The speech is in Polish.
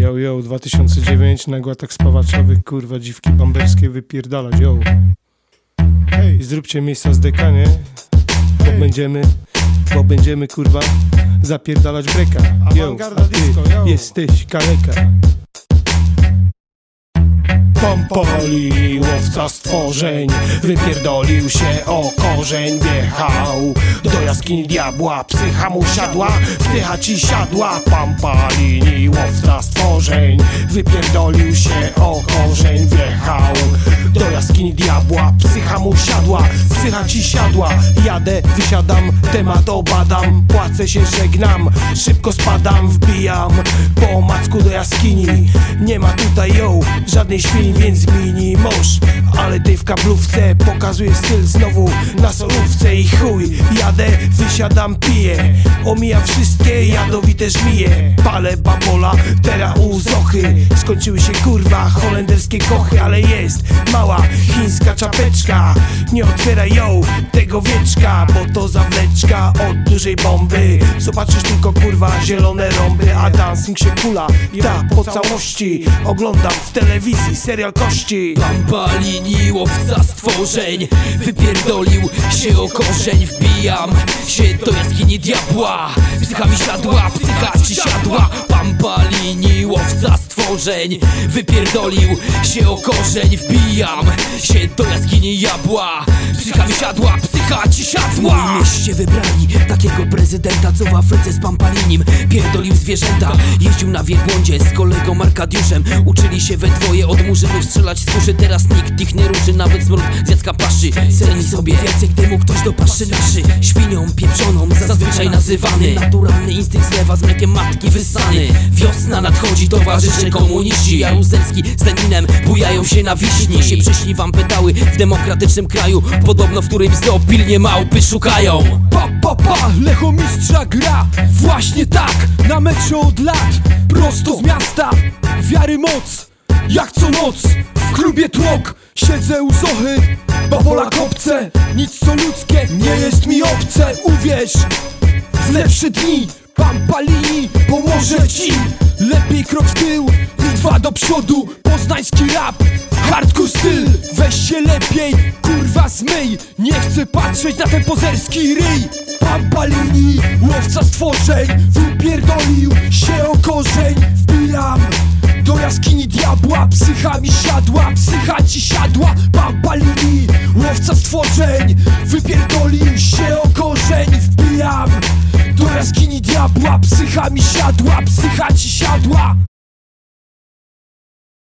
Yo, yo, 2009, nagła tak spawaczowy, kurwa, dziwki bamberskie wypierdalać, yo. Hej, zróbcie miejsca z dekanie, bo będziemy, bo będziemy, kurwa, zapierdalać breka. Yo, a ty jesteś kaleka. Pompoli, łowca stworzeń Wypierdolił się o korzeń Wjechał do jaskini diabła Psycha mu siadła, psycha ci siadła. Pampalini, łowca stworzeń Wypierdolił się o korzeń Wjechał diabła. Psycha mu siadła, psycha ci siadła. Jadę, wysiadam, temat obadam. Płacę się, żegnam, szybko spadam Wbijam po macku do jaskini. Nie ma tutaj ją, żadnej świni, więc mini mąż Ale ty w kablówce pokazuje styl znowu na solówce I chuj, jadę, wysiadam, piję. Omijam wszystkie jadowite żmije Palę babola, teraz u Zochy. Skończyły się kurwa holenderskie kochy Ale jest mała chińska czapeczka. Nie otwieraj ją, tego wieczka Bo to zawleczka od dużej bomby. Zobaczysz tylko kurwa zielone rąby A dancing się kula, da po całości Oglądam w telewizji serial kości Bambalini, łowca stworzeń. Wypierdolił się o korzeń Wbijam się do jaskini diabła. Psycha mi siadła, psycha ci siadła. Bambalini, łowca stworzeń. Wypierdolił się o korzeń Wbijam się do jaskini diabła. Psycha mi siadła, psycha ci siadła W mieście wybrali takiego prezydenta Co w Afryce z Pampalinim pierdolił zwierzęta. Jeździł na wielbłądzie z kolegą Arkadiuszem. Uczyli się we dwoje od murzynów strzelać z Teraz nikt ich nie ruszy, nawet smród z paszy. Ceni sobie więcej, gdy mu ktoś do paszy naszy. Świnią pieprzoną, zazwyczaj nazywany. Naturalny instynkt zlewa z mlekiem matki Wiosna nadchodzi, towarzysze komuniści. Jaruzelski z Leninem bujają się na wiśni. Co się przyszli wam pedały w demokratycznym kraju. Podobno w którym zdo pilnie małpy szukają. Pa, pa, pa, Lechomistrza gra Właśnie tak, na metrze od lat. Prosto z miasta, wiary moc Jak co noc, w klubie tłok Siedzę u Zochy, bawola kopce. Nic co ludzkie, nie jest mi obce. Uwierz, w lepsze dni Pampalini pomoże ci. Lepiej krok w tył dwa do przodu. Poznański rap, hardcore styl. Weź się lepiej, kurwa zmyj. Nie chcę patrzeć na ten pozerski ryj. Pampalini, łowca stworzeń. Wypierdolił się o korzeń. Wbijam do jaskini diabła. Psycha mi siadła, psycha ci siadła. Pampalini, łowca diabła Psycha mi siadła, psycha ci siadła